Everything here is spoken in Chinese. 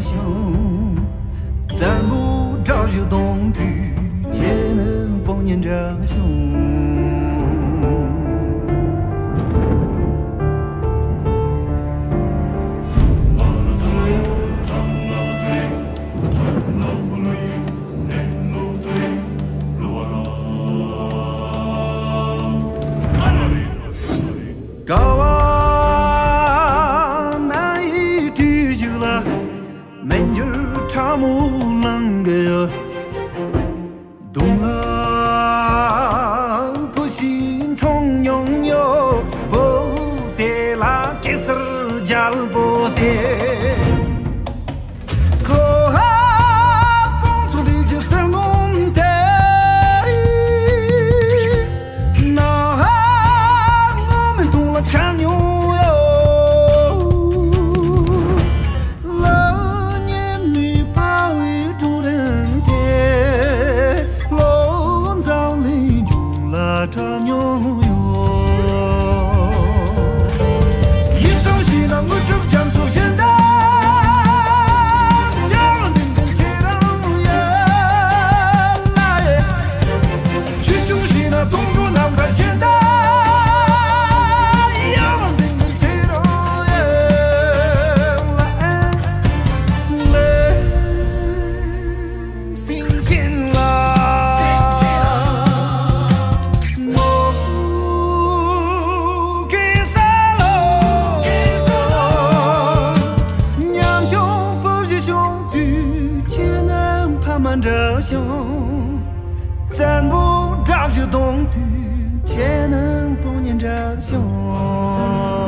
雄，咱不找些东土，怎能帮您这个 tamulangaya 想，咱不着急动怒，且能不念着想。